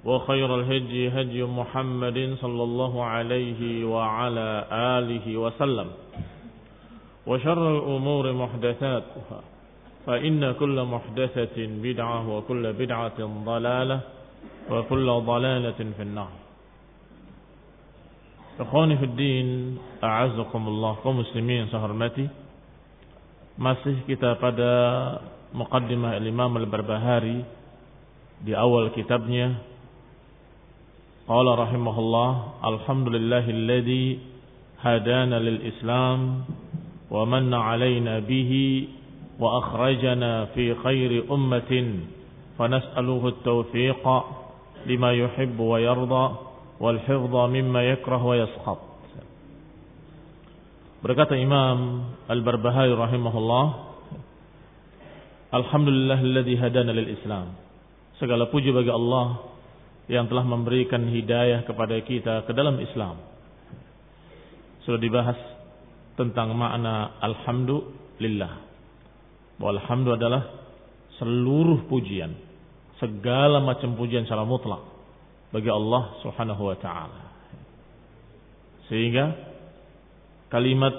وخير الهدي هدي محمد صلى الله عليه وعلى آله وسلم. وشر الأمور محدثاتها فإن كل محدثة بدعة وكل بدعة ضلالة وكل ضلالة في النار. إخواني في الدين أعزكم الله كمسلمين سهرمتي masih kita pada مقدمة الإمام البربهاري di awal kitabnya. Qala rahimahullah, alhamdulillahilladzi hadana lil Islam wa manna alaina bihi wa akhrajana fi khairi ummatin fanas'aluhu at-tawfiqa lima yuhibbu wa yarda والحفظ مما يكره ويسخط Berkata Imam Al-Barbahari rahimahullah Alhamdulillahilladzi hadana lil Islam Segala puji bagi Allah yang telah memberikan hidayah kepada kita ke dalam Islam. Sudah dibahas tentang makna alhamdulillah. Bahwa alhamdulillah adalah seluruh pujian, segala macam pujian secara mutlak bagi Allah Subhanahu wa taala. Sehingga kalimat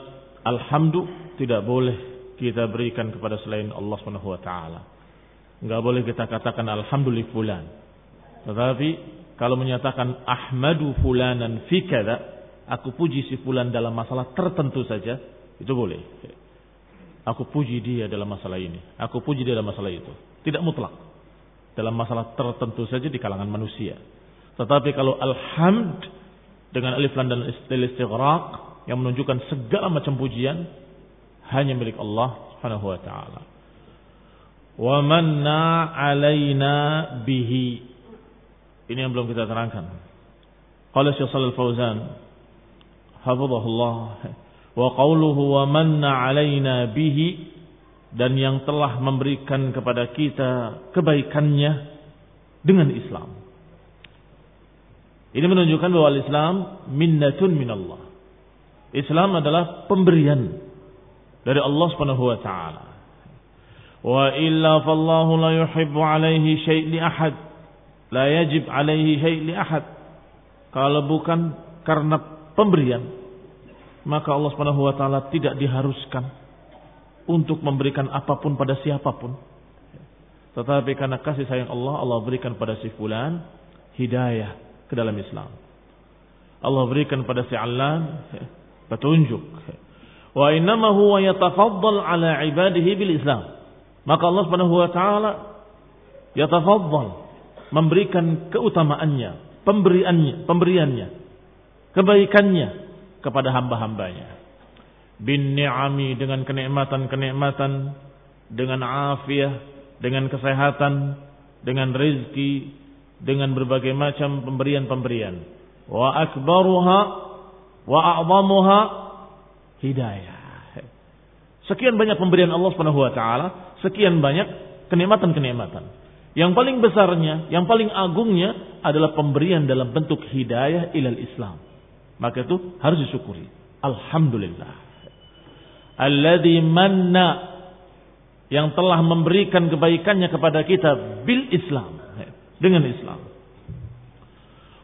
alhamdu tidak boleh kita berikan kepada selain Allah Subhanahu wa taala. Enggak boleh kita katakan alhamdulillah fulan. Tetapi kalau menyatakan ahmadu fulanan fi kada, aku puji si fulan dalam masalah tertentu saja, itu boleh. Aku puji dia dalam masalah ini, aku puji dia dalam masalah itu. Tidak mutlak. Dalam masalah tertentu saja di kalangan manusia. Tetapi kalau alhamd dengan alif lam dan istighraq yang menunjukkan segala macam pujian hanya milik Allah Subhanahu wa taala. Wa manna alaina bihi. Ini yang belum kita terangkan. Qala Syekh Shalal Fauzan hafizahullah wa qawluhu wa manna alaina bihi dan yang telah memberikan kepada kita kebaikannya dengan Islam. Ini menunjukkan bahwa Islam minnatun minallah. Islam adalah pemberian dari Allah Subhanahu wa taala. Wa illa fallahu la yuhibbu alaihi syai' li ahad. La yajib alaihi syai' li ahad. Kalau bukan karena pemberian, maka Allah Subhanahu wa taala tidak diharuskan untuk memberikan apa pun pada siapa pun. Tetapi karena kasih sayang Allah, Allah berikan pada si fulan hidayah ke dalam Islam. Allah berikan pada si Alan petunjuk. Wa innama huwa yatafaddal ala ibadihi bil Islam. Maka Allah Subhanahu wa taala yatafaddal memberikan keutamaannya, pemberiannya, pemberiannya, kebaikannya kepada hamba-hambanya. bin ni'ami dengan kenikmatan-kenikmatan, dengan afiah, dengan kesehatan, dengan rezeki, dengan berbagai macam pemberian-pemberian. Wa akbaruha wa a'zamuha hidayah. Sekian banyak pemberian Allah Subhanahu wa taala, sekian banyak kenikmatan-kenikmatan. Yang paling besarnya, yang paling agungnya adalah pemberian dalam bentuk hidayah ilal Islam. Maka itu harus disyukuri. Alhamdulillah. Alladhi manna yang telah memberikan kebaikannya kepada kita bil Islam dengan Islam.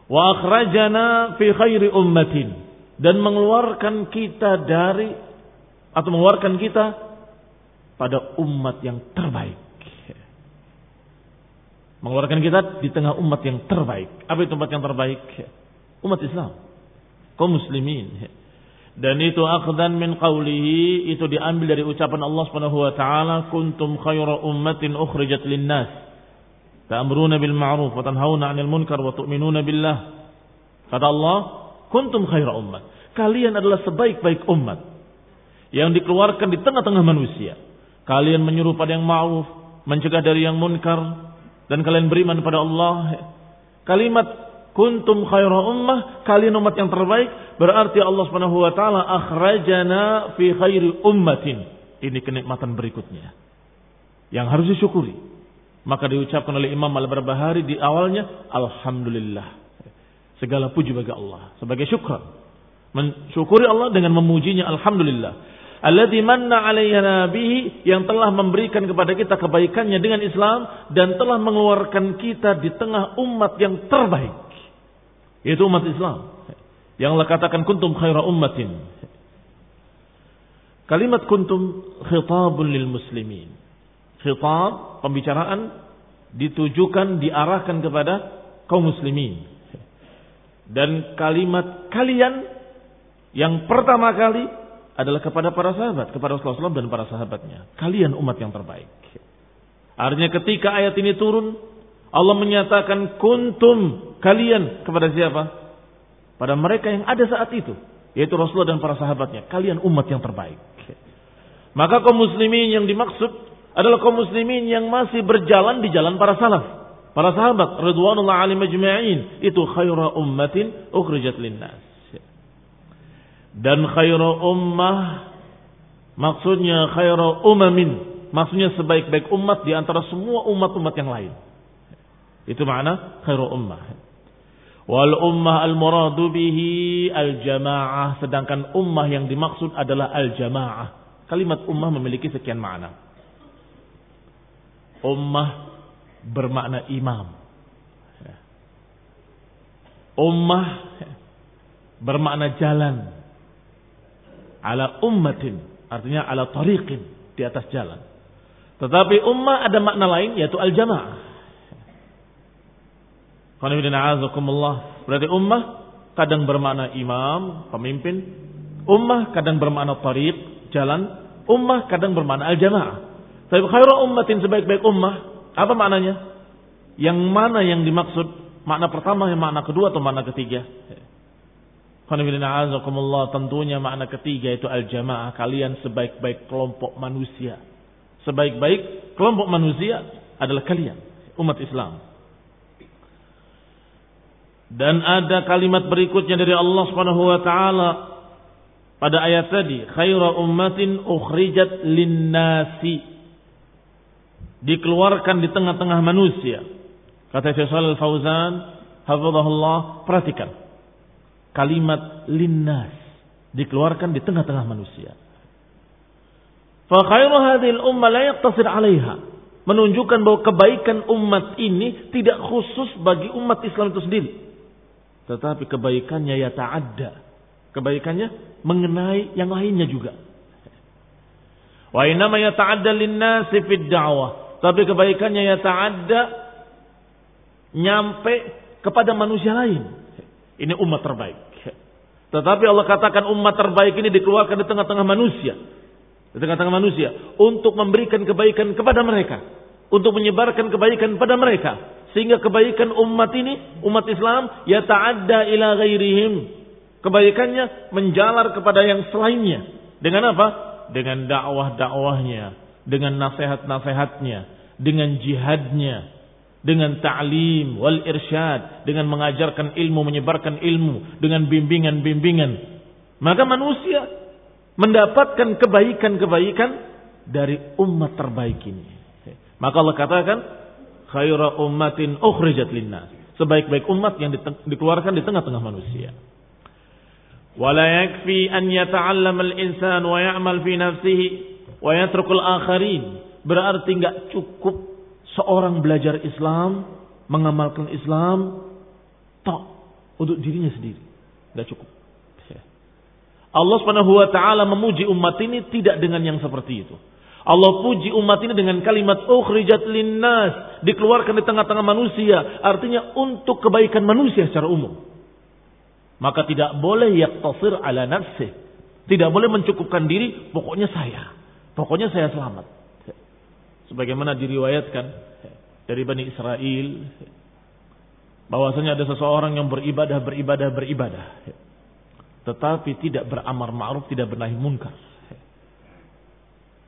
Wa akhrajana fi khairi ummatin dan mengeluarkan kita dari atau mengeluarkan kita pada umat yang terbaik. Mengeluarkan kita di tengah umat yang terbaik. Apa itu umat yang terbaik? Umat Islam. Kaum muslimin. Dan itu akhdan min qawlihi itu diambil dari ucapan Allah Subhanahu wa taala kuntum khayra ummatin ukhrijat lin-nas Ta'muruna bil ma'ruf wa tanhauna 'anil munkar wa tu'minuna billah. Kata Allah, kuntum khaira ummat. Kalian adalah sebaik-baik umat yang dikeluarkan di tengah-tengah manusia. Kalian menyuruh pada yang ma'ruf, mencegah dari yang munkar dan kalian beriman pada Allah. Kalimat kuntum khaira ummah, kalian umat yang terbaik, berarti Allah Subhanahu wa taala akhrajana fi khairi ummatin. Ini kenikmatan berikutnya yang harus disyukuri. Maka diucapkan oleh Imam Al-Barbahari di awalnya Alhamdulillah. Segala puji bagi Allah. Sebagai syukur. Mensyukuri Allah dengan memujinya Alhamdulillah. Alladhi manna alayyana bihi yang telah memberikan kepada kita kebaikannya dengan Islam dan telah mengeluarkan kita di tengah umat yang terbaik. Yaitu umat Islam. Yang Allah katakan kuntum khaira ummatin. Kalimat kuntum khitabun lil muslimin khitab, pembicaraan ditujukan, diarahkan kepada kaum muslimin. Dan kalimat kalian yang pertama kali adalah kepada para sahabat, kepada Rasulullah dan para sahabatnya. Kalian umat yang terbaik. Artinya ketika ayat ini turun, Allah menyatakan kuntum kalian kepada siapa? Pada mereka yang ada saat itu, yaitu Rasulullah dan para sahabatnya. Kalian umat yang terbaik. Maka kaum muslimin yang dimaksud adalah kaum muslimin yang masih berjalan di jalan para salaf. Para sahabat ridwanullah alim itu khairu ummatin ukhrijat linnas. Dan khairu ummah maksudnya khairu umamin, maksudnya sebaik-baik umat di antara semua umat-umat yang lain. Itu makna khairu ummah. Wal ummah al muradu bihi al jamaah sedangkan ummah yang dimaksud adalah al jamaah. Kalimat ummah memiliki sekian makna. Ummah bermakna imam. Ummah bermakna jalan. Ala ummatin. Artinya ala tariqin. Di atas jalan. Tetapi ummah ada makna lain yaitu al-jamaah. Berarti ummah kadang bermakna imam, pemimpin. Ummah kadang bermakna tariq, jalan. Ummah kadang bermakna al-jamaah. Tapi khairu ummatin sebaik-baik ummah, apa maknanya? Yang mana yang dimaksud? Makna pertama, yang makna kedua atau makna ketiga? Tentunya makna ketiga itu al-jamaah. Kalian sebaik-baik kelompok manusia. Sebaik-baik kelompok manusia adalah kalian, umat Islam. Dan ada kalimat berikutnya dari Allah Subhanahu wa taala pada ayat tadi, khairu ummatin ukhrijat lin-nasi dikeluarkan di tengah-tengah manusia. Kata Syekh Shalal Fauzan, hafizahullah, perhatikan. Kalimat linnas dikeluarkan di tengah-tengah manusia. Fa khairu hadhil umma la yaqtasir 'alaiha. Menunjukkan bahwa kebaikan umat ini tidak khusus bagi umat Islam itu sendiri. Tetapi kebaikannya ya ta'adda. Kebaikannya mengenai yang lainnya juga. Wa inama yata'adda lin-nasi fid da'wah tapi kebaikannya ya ta'adda nyampe kepada manusia lain. Ini umat terbaik. Tetapi Allah katakan umat terbaik ini dikeluarkan di tengah-tengah manusia. Di tengah-tengah manusia. Untuk memberikan kebaikan kepada mereka. Untuk menyebarkan kebaikan kepada mereka. Sehingga kebaikan umat ini, umat Islam, ya ta'adda ila ghairihim. Kebaikannya menjalar kepada yang selainnya. Dengan apa? Dengan dakwah-dakwahnya, dengan nasihat-nasihatnya, dengan jihadnya, dengan ta'lim wal irsyad, dengan mengajarkan ilmu, menyebarkan ilmu, dengan bimbingan-bimbingan, maka manusia mendapatkan kebaikan-kebaikan dari umat terbaik ini. Maka Allah katakan, khaira ummatin ukhrijat linnas. Sebaik-baik umat yang dikeluarkan di tengah-tengah manusia. Wala yakfi an yata'allama al-insan wa ya'mal fi nafsihi wa yatrukul akharin. Berarti enggak cukup seorang belajar Islam mengamalkan Islam tok untuk dirinya sendiri nggak cukup Allah Subhanahu wa taala memuji umat ini tidak dengan yang seperti itu Allah puji umat ini dengan kalimat ukhrijat linnas dikeluarkan di tengah-tengah manusia artinya untuk kebaikan manusia secara umum maka tidak boleh yaktasir ala nafsih. Tidak boleh mencukupkan diri, pokoknya saya. Pokoknya saya selamat. Sebagaimana diriwayatkan dari Bani Israel. Bahwasanya ada seseorang yang beribadah, beribadah, beribadah. Tetapi tidak beramar ma'ruf, tidak bernahi munkar.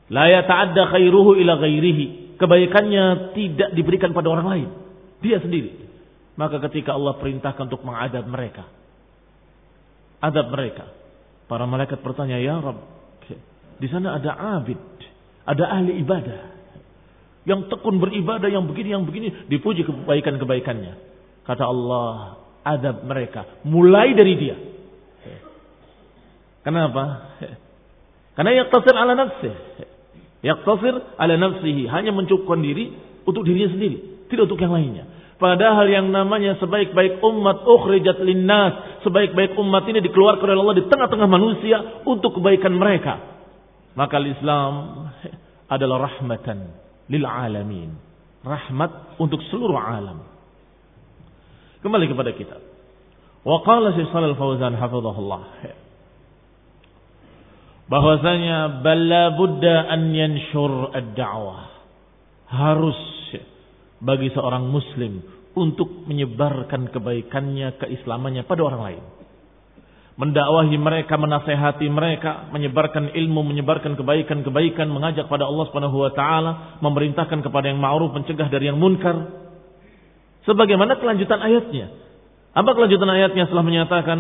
La yata'adda khairuhu ila ghairihi. Kebaikannya tidak diberikan pada orang lain. Dia sendiri. Maka ketika Allah perintahkan untuk mengadab mereka adab mereka. Para malaikat bertanya, "Ya Rabb, di sana ada abid, ada ahli ibadah yang tekun beribadah, yang begini, yang begini, dipuji kebaikan-kebaikannya." Kata Allah, adab mereka mulai dari dia. Kenapa? Karena yaktasir ala nafsih. Yaktasir ala nafsihi. Hanya mencukupkan diri untuk dirinya sendiri. Tidak untuk yang lainnya. Padahal yang namanya sebaik-baik umat ukhrijat linnas. Sebaik-baik umat ini dikeluarkan oleh Allah di tengah-tengah manusia untuk kebaikan mereka. Maka Islam adalah rahmatan lil alamin. Rahmat untuk seluruh alam. Kembali kepada kita. Wa qala Syekh Shalal Fauzan hafizahullah. Bahwasanya balla budda an yanshur ad-da'wah. Harus bagi seorang muslim untuk menyebarkan kebaikannya, keislamannya pada orang lain. Mendakwahi mereka, menasehati mereka, menyebarkan ilmu, menyebarkan kebaikan-kebaikan, mengajak pada Allah Subhanahu wa taala, memerintahkan kepada yang ma'ruf, mencegah dari yang munkar. Sebagaimana kelanjutan ayatnya. Apa kelanjutan ayatnya setelah menyatakan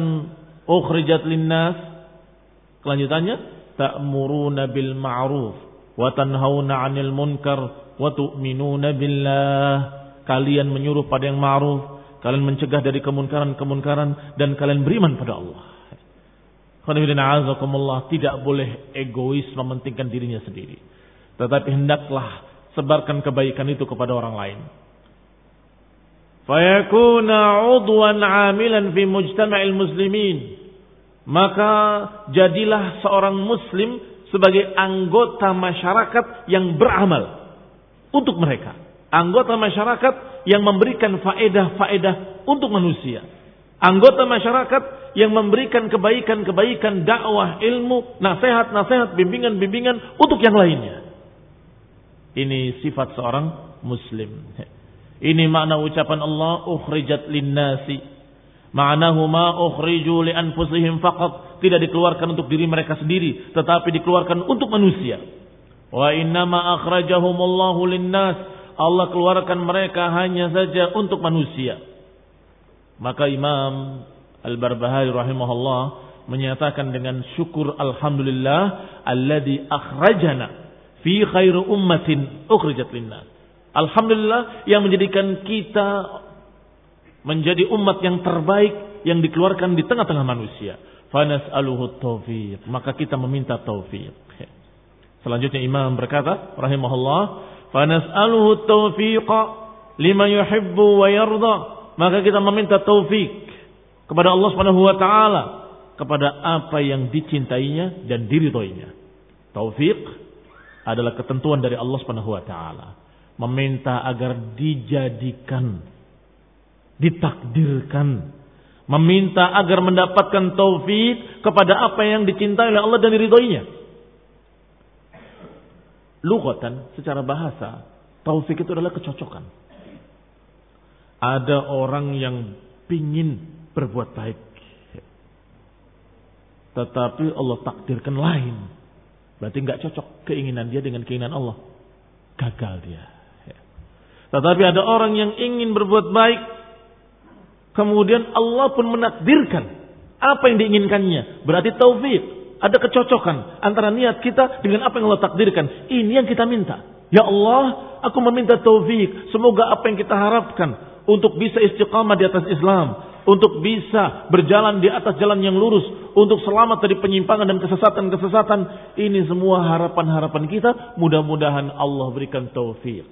ukhrijat linnas? Kelanjutannya ta'muruna bil ma'ruf wa tanhauna 'anil munkar wa tu'minuna billah. Kalian menyuruh pada yang ma'ruf, kalian mencegah dari kemunkaran-kemunkaran dan kalian beriman pada Allah. Tidak boleh egois mementingkan dirinya sendiri. Tetapi hendaklah sebarkan kebaikan itu kepada orang lain. Fayakuna udwan amilan fi mujtama'il muslimin. Maka jadilah seorang muslim sebagai anggota masyarakat yang beramal untuk mereka. Anggota masyarakat yang memberikan faedah-faedah untuk manusia. Anggota masyarakat yang memberikan kebaikan-kebaikan dakwah, ilmu, nasihat-nasihat, bimbingan-bimbingan untuk yang lainnya. Ini sifat seorang muslim. Ini makna ucapan Allah ukhrijat linnasi. Ma'nahu ma ukhriju li anfusihim faqat. Tidak dikeluarkan untuk diri mereka sendiri, tetapi dikeluarkan untuk manusia. Wa innama akhrajahumullahu linnas. Allah keluarkan mereka hanya saja untuk manusia. Maka Imam Al-Barbahari rahimahullah menyatakan dengan syukur alhamdulillah alladzi akhrajana fi khairu ummatin ukhrijat linnas. Alhamdulillah yang menjadikan kita menjadi umat yang terbaik yang dikeluarkan di tengah-tengah manusia. Fanas'aluhu taufiq. Maka kita meminta taufik. Selanjutnya Imam berkata rahimahullah, "Fanas'aluhu taufiqa lima yuhibbu wa yarda." Maka kita meminta taufik kepada Allah Subhanahu wa taala kepada apa yang dicintainya dan diridhoinya. Taufik adalah ketentuan dari Allah Subhanahu wa taala. Meminta agar dijadikan ditakdirkan meminta agar mendapatkan taufik kepada apa yang dicintai oleh Allah dan diridhoinya. Lugatan secara bahasa, taufik itu adalah kecocokan. Ada orang yang pingin berbuat baik. Tetapi Allah takdirkan lain. Berarti nggak cocok keinginan dia dengan keinginan Allah. Gagal dia. Tetapi ada orang yang ingin berbuat baik. Kemudian Allah pun menakdirkan apa yang diinginkannya. Berarti taufik. Ada kecocokan antara niat kita dengan apa yang Allah takdirkan. Ini yang kita minta. Ya Allah, aku meminta taufik. Semoga apa yang kita harapkan untuk bisa istiqamah di atas Islam untuk bisa berjalan di atas jalan yang lurus, untuk selamat dari penyimpangan dan kesesatan-kesesatan. Ini semua harapan-harapan kita. Mudah-mudahan Allah berikan taufik.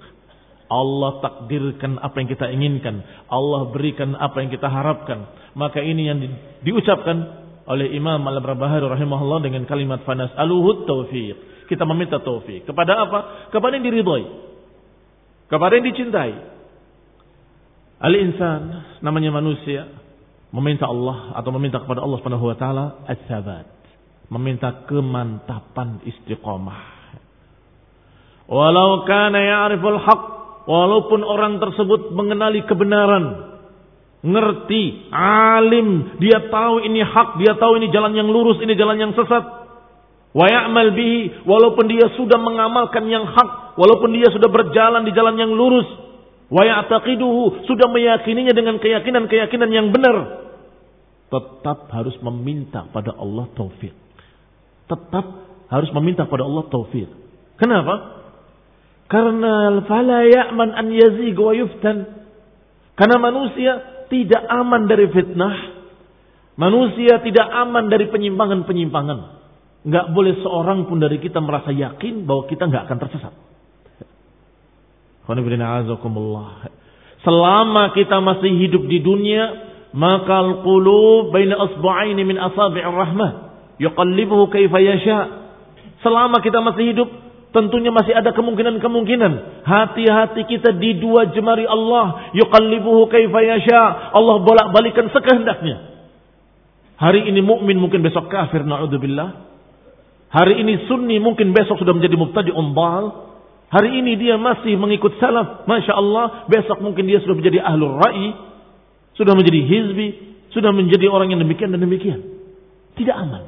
Allah takdirkan apa yang kita inginkan. Allah berikan apa yang kita harapkan. Maka ini yang di, diucapkan oleh Imam Al-Barbahari rahimahullah dengan kalimat fanas aluhud taufik. Kita meminta taufik. Kepada apa? Kepada yang diridhoi. Kepada yang dicintai. Al-insan namanya manusia meminta Allah atau meminta kepada Allah Subhanahu wa taala as-sabat, meminta kemantapan istiqomah. Walau kana ya'riful haq, walaupun orang tersebut mengenali kebenaran, ngerti, alim, dia tahu ini hak, dia tahu ini jalan yang lurus, ini jalan yang sesat. Wa ya'mal bihi, walaupun dia sudah mengamalkan yang hak, walaupun dia sudah berjalan di jalan yang lurus, wa ya'taqiduhu sudah meyakininya dengan keyakinan-keyakinan yang benar. Tetap harus meminta pada Allah taufik tetap harus meminta pada Allah taufik kenapa? Karena fala ya'man an yazig wa yuftan. Karena manusia tidak aman dari fitnah. Manusia tidak aman dari penyimpangan-penyimpangan. Nggak boleh seorang pun dari kita merasa yakin bahwa kita nggak akan tersesat Selama kita masih hidup di dunia, maka al-qulub baina asbu'aini min asabi'ir rahmah yuqallibuhu kaifa yasha. Selama kita masih hidup, tentunya masih ada kemungkinan-kemungkinan. Hati-hati kita di dua jemari Allah, yuqallibuhu kaifa yasha. Allah bolak-balikan sekehendaknya. Hari ini mukmin mungkin besok kafir naudzubillah. Hari ini sunni mungkin besok sudah menjadi mubtadi umbal. Hari ini dia masih mengikut salaf, masya Allah. Besok mungkin dia sudah menjadi ahlul rai, sudah menjadi hizbi, sudah menjadi orang yang demikian dan demikian. Tidak aman,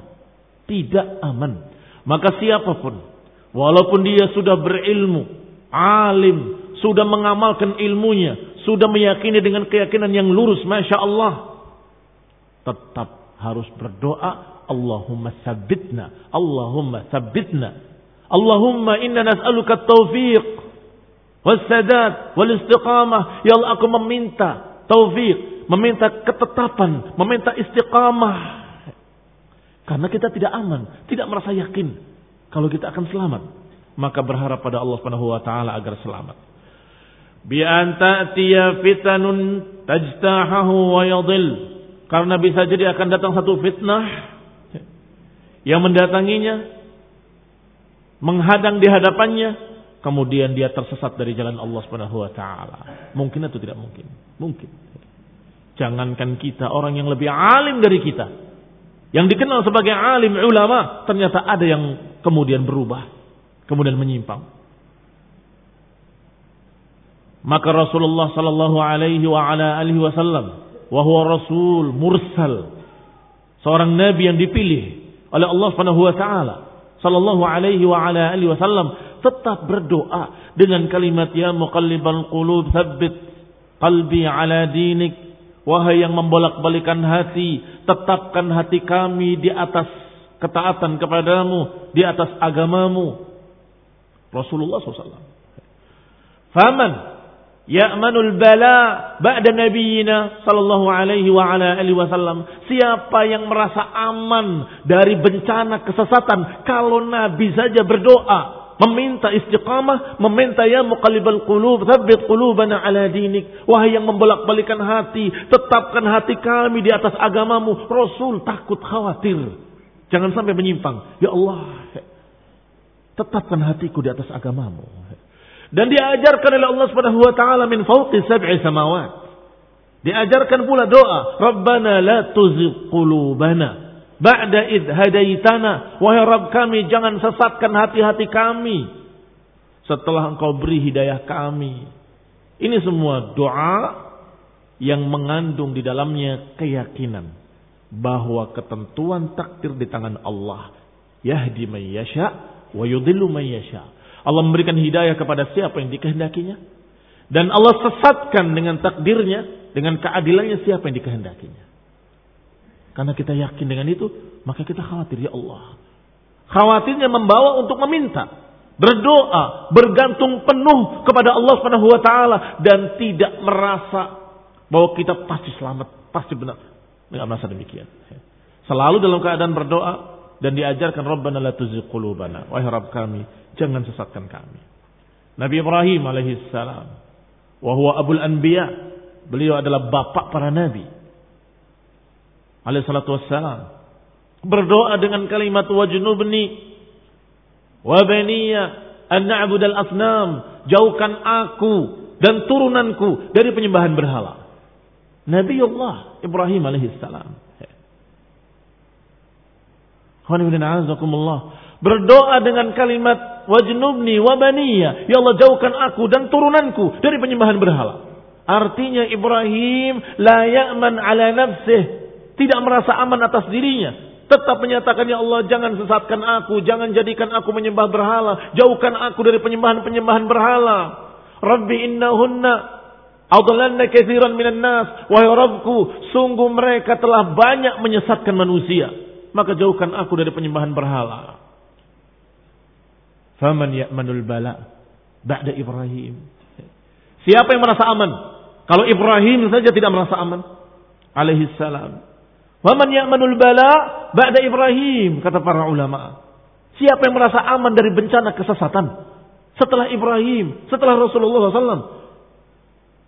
tidak aman. Maka siapa pun, walaupun dia sudah berilmu, alim, sudah mengamalkan ilmunya, sudah meyakini dengan keyakinan yang lurus, masya Allah, tetap harus berdoa Allahumma sabitna, Allahumma sabitna Allahumma inna nas'aluka taufiq wassadat wal istiqamah. Ya Allah aku meminta taufik, meminta ketetapan, meminta istiqamah. Karena kita tidak aman, tidak merasa yakin kalau kita akan selamat. Maka berharap pada Allah Subhanahu wa taala agar selamat. Bi an ta'tiya fitanun tajtahahu wa yadhil. Karena bisa jadi akan datang satu fitnah yang mendatanginya menghadang di hadapannya, kemudian dia tersesat dari jalan Allah Subhanahu wa taala. Mungkin atau tidak mungkin? Mungkin. Jangankan kita orang yang lebih alim dari kita, yang dikenal sebagai alim ulama, ternyata ada yang kemudian berubah, kemudian menyimpang. Maka Rasulullah sallallahu alaihi wa ala alihi wasallam wa huwa rasul mursal, seorang nabi yang dipilih oleh Allah Subhanahu wa taala sallallahu alaihi wa ala alihi wasallam tetap berdoa dengan kalimat ya muqallibal qulub tsabbit qalbi ala dinik. Wahai yang membolak-balikan hati tetapkan hati kami di atas ketaatan kepadamu di atas agamamu. Rasulullah SAW Faman ya'manul bala ba'da nabiyina sallallahu alaihi wa ala alihi wasallam. Siapa yang merasa aman dari bencana kesesatan kalau nabi saja berdoa, meminta istiqamah, meminta ya muqallibal qulub, tsabbit qulubana ala dinik. Wahai yang membolak-balikan hati, tetapkan hati kami di atas agamamu. Rasul takut khawatir. Jangan sampai menyimpang. Ya Allah, tetapkan hatiku di atas agamamu. Dan diajarkan oleh Allah Subhanahu wa taala min fawqi sab'i samawat. Diajarkan pula doa, Rabbana la tuzigh qulubana ba'da id hadaitana. Wahai Rabb kami, jangan sesatkan hati-hati kami setelah Engkau beri hidayah kami. Ini semua doa yang mengandung di dalamnya keyakinan bahwa ketentuan takdir di tangan Allah. Yahdi may yasha wa yudhillu man yasha. Allah memberikan hidayah kepada siapa yang dikehendakinya dan Allah sesatkan dengan takdirnya, dengan keadilannya siapa yang dikehendakinya. Karena kita yakin dengan itu, maka kita khawatir ya Allah. Khawatirnya membawa untuk meminta, berdoa, bergantung penuh kepada Allah Subhanahu wa taala dan tidak merasa bahwa kita pasti selamat, pasti benar. Enggak merasa demikian. Selalu dalam keadaan berdoa dan diajarkan Rabbana la tuzigh qulubana. Wahai Rabb kami, jangan sesatkan kami. Nabi Ibrahim alaihi salam wa huwa abul anbiya. Beliau adalah bapak para nabi. Alaihi salatu wassalam berdoa dengan kalimat wajnubni wa baniya an na'budal asnam jauhkan aku dan turunanku dari penyembahan berhala Nabi Allah Ibrahim alaihissalam berdoa dengan kalimat wajnubni wa baniya ya Allah jauhkan aku dan turunanku dari penyembahan berhala artinya Ibrahim la ya'man ala nafsih tidak merasa aman atas dirinya Tetap menyatakan ya Allah jangan sesatkan aku, jangan jadikan aku menyembah berhala, jauhkan aku dari penyembahan-penyembahan berhala. Rabbi innahunna adlalna katsiran minan nas. Wahai Rabbku, sungguh mereka telah banyak menyesatkan manusia. Maka jauhkan aku dari penyembahan berhala. Faman ya'manul bala ba'da Ibrahim. Siapa yang merasa aman? Kalau Ibrahim saja tidak merasa aman, alaihi salam. Waman ya'manul bala ba'da Ibrahim, kata para ulama. Siapa yang merasa aman dari bencana kesesatan? Setelah Ibrahim, setelah Rasulullah SAW.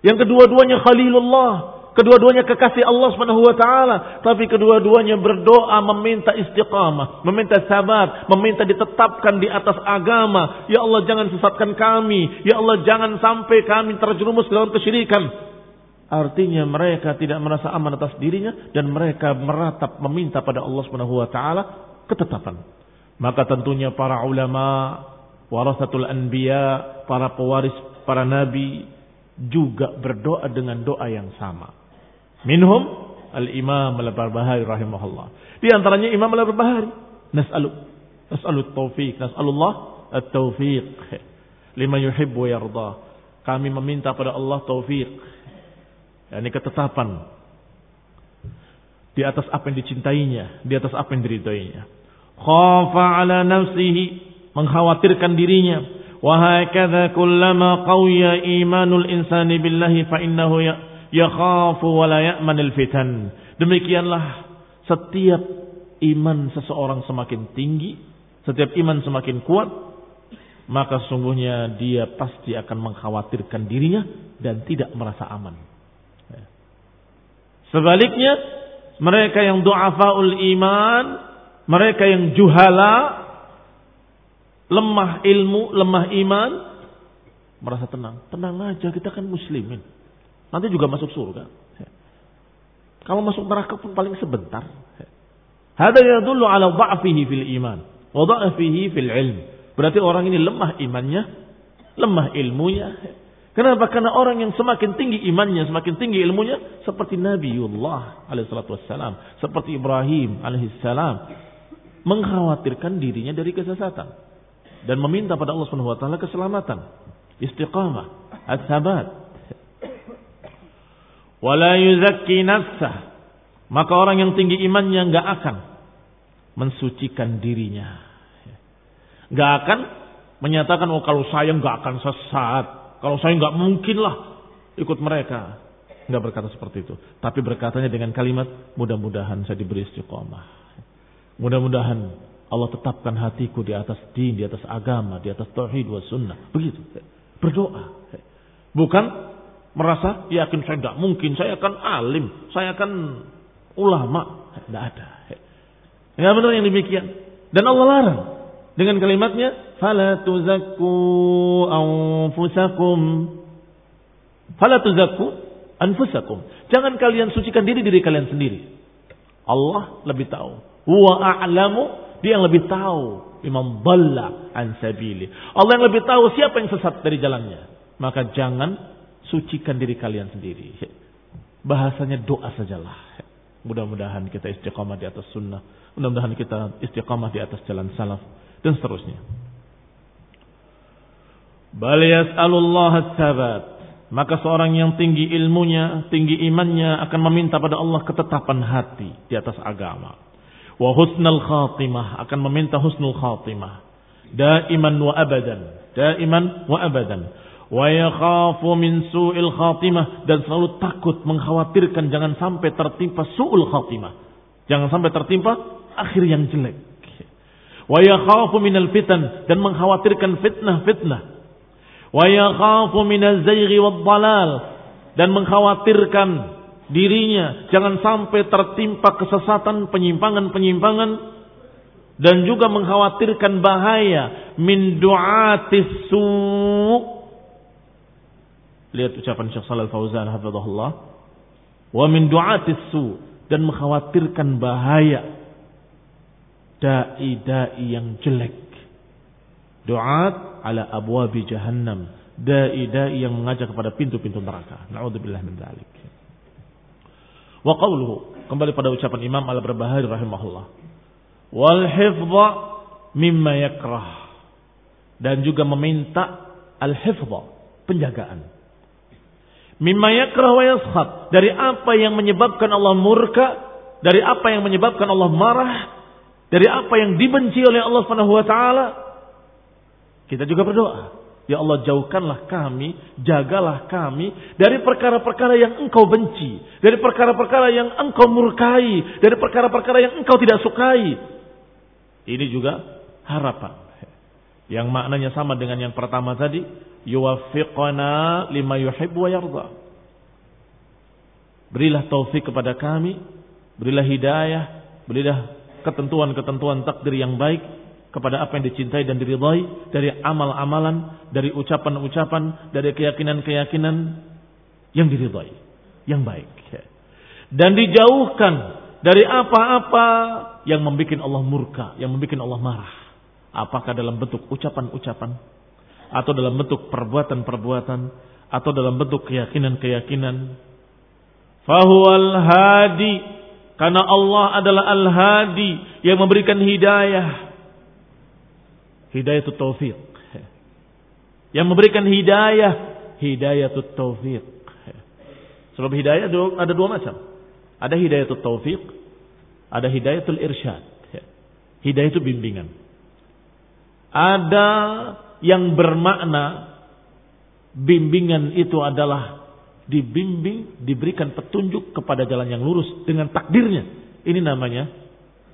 Yang kedua-duanya Khalilullah. Kedua-duanya kekasih Allah Subhanahu wa taala, tapi kedua-duanya berdoa meminta istiqamah, meminta sabat, meminta ditetapkan di atas agama. Ya Allah jangan sesatkan kami, ya Allah jangan sampai kami terjerumus dalam kesyirikan. Artinya mereka tidak merasa aman atas dirinya dan mereka meratap meminta pada Allah Subhanahu wa taala ketetapan. Maka tentunya para ulama, warasatul anbiya, para pewaris para nabi juga berdoa dengan doa yang sama. Minhum al-Imam Al-Barbahari rahimahullah. Di antaranya Imam Al-Barbahari, nas'alu nas'alu taufiq, nas'alullah at-taufiq lima yuhibbu yarda. Kami meminta pada Allah taufik ini ketetapan di atas apa yang dicintainya, di atas apa yang diridhoinya. Khafa ala nafsihi, mengkhawatirkan dirinya. Wa hakadha kullama qawiya imanul insani billahi fa innahu ya, yakhafu wa la ya'manil fitan. Demikianlah setiap iman seseorang semakin tinggi, setiap iman semakin kuat, maka sungguhnya dia pasti akan mengkhawatirkan dirinya dan tidak merasa aman. Sebaliknya, mereka yang du'afaul iman, mereka yang juhala, lemah ilmu, lemah iman, merasa tenang. Tenang aja, kita kan muslimin. Nanti juga masuk surga. Kalau masuk neraka pun paling sebentar. Hada yadullu ala dha'fihi fil iman. Wa dha'fihi fil ilm. Berarti orang ini lemah imannya, lemah ilmunya, Kenapa? Karena orang yang semakin tinggi imannya, semakin tinggi ilmunya, seperti Nabiullah alaihissalatu wassalam, seperti Ibrahim alaihissalam, mengkhawatirkan dirinya dari kesesatan dan meminta pada Allah taala keselamatan, istiqamah, as-sabat. Wala yuzakki nafsah. Maka orang yang tinggi imannya enggak akan mensucikan dirinya. Enggak akan menyatakan oh kalau saya enggak akan sesat, kalau saya nggak mungkin lah ikut mereka. Nggak berkata seperti itu. Tapi berkatanya dengan kalimat, mudah-mudahan saya diberi istiqomah. Mudah-mudahan Allah tetapkan hatiku di atas din, di atas agama, di atas tauhid wa sunnah. Begitu. Berdoa. Bukan merasa yakin saya nggak mungkin, saya akan alim, saya akan ulama. Tidak ada. Enggak benar yang demikian. Dan Allah larang. Dengan kalimatnya fala tuzakku anfusakum. Fala tuzakku anfusakum. Jangan kalian sucikan diri diri kalian sendiri. Allah lebih tahu. Wa a'lamu dia yang lebih tahu. Imam balla an sabili. Allah yang lebih tahu siapa yang sesat dari jalannya. Maka jangan sucikan diri kalian sendiri bahasanya doa sajalah mudah-mudahan kita istiqamah di atas sunnah mudah-mudahan kita istiqamah di atas jalan salaf dan seterusnya. Bal yas'alullah tsabat. Maka seorang yang tinggi ilmunya, tinggi imannya akan meminta pada Allah ketetapan hati di atas agama. Wa husnul khatimah akan meminta husnul khatimah. Daiman wa abadan. Daiman wa abadan. Wa yakhafu min su'il khatimah. Dan selalu takut mengkhawatirkan jangan sampai tertimpa su'ul khatimah. Jangan sampai tertimpa akhir yang jelek. Wa yakhafu minal fitan. Dan mengkhawatirkan fitnah-fitnah. Wa yakhafu minaz zayghi wad dalal. Dan mengkhawatirkan dirinya jangan sampai tertimpa kesesatan penyimpangan-penyimpangan. Dan juga mengkhawatirkan bahaya min du'atis su' lihat ucapan Syekh Shalal Fauzan hafizahullah wa min du'atis su' dan mengkhawatirkan bahaya dai-dai yang jelek Duat ala abwabi jahannam. Dai-dai yang mengajak kepada pintu-pintu neraka. Na'udzubillah min dzalik. Wa qawluhu. Kembali pada ucapan Imam Al-Barbahari rahimahullah. Wal hifdha mimma yakrah. Dan juga meminta al-hifdha. Penjagaan. Mimma yakrah wa. Dari apa yang menyebabkan Allah murka. Dari apa yang menyebabkan Allah marah. Dari apa yang dibenci oleh Allah Subhanahu wa taala kita juga berdoa. Ya Allah jauhkanlah kami, jagalah kami dari perkara-perkara yang engkau benci. Dari perkara-perkara yang engkau murkai. Dari perkara-perkara yang engkau tidak sukai. Ini juga harapan. Yang maknanya sama dengan yang pertama tadi. Yuwafiqana lima yuhib wa yarda. Berilah taufik kepada kami. Berilah hidayah. Berilah ketentuan-ketentuan takdir yang baik kepada apa yang dicintai dan diridhai dari amal-amalan, dari ucapan-ucapan, dari keyakinan-keyakinan yang diridhai, yang baik. Dan dijauhkan dari apa-apa yang membuat Allah murka, yang membuat Allah marah. Apakah dalam bentuk ucapan-ucapan atau dalam bentuk perbuatan-perbuatan atau dalam bentuk keyakinan-keyakinan. Fahuwal hadi karena Allah adalah al-hadi yang memberikan hidayah hidayah taufik. Yang memberikan hidayah, hidayah taufik. Sebab hidayah ada dua macam. Ada hidayah taufik, ada hidayah irsyad. Hidayah itu bimbingan. Ada yang bermakna bimbingan itu adalah dibimbing, diberikan petunjuk kepada jalan yang lurus dengan takdirnya. Ini namanya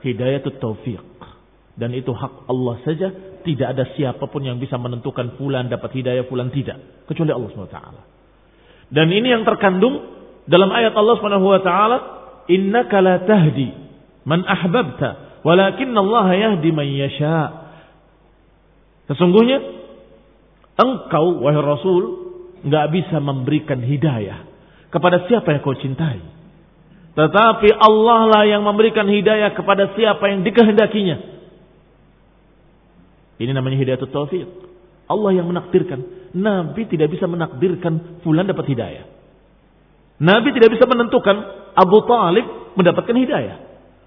hidayah taufik. Dan itu hak Allah saja. Tidak ada siapa pun yang bisa menentukan fulan dapat hidayah, fulan tidak. Kecuali Allah SWT. Dan ini yang terkandung dalam ayat Allah SWT. Innaka la tahdi man ahbabta. Walakin Allah yahdi man yasha. Sesungguhnya engkau wahai Rasul nggak bisa memberikan hidayah kepada siapa yang kau cintai. Tetapi Allah lah yang memberikan hidayah kepada siapa yang dikehendakinya. Ini namanya hidayah taufik. Allah yang menakdirkan. Nabi tidak bisa menakdirkan fulan dapat hidayah. Nabi tidak bisa menentukan Abu Talib mendapatkan hidayah.